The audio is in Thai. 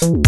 You.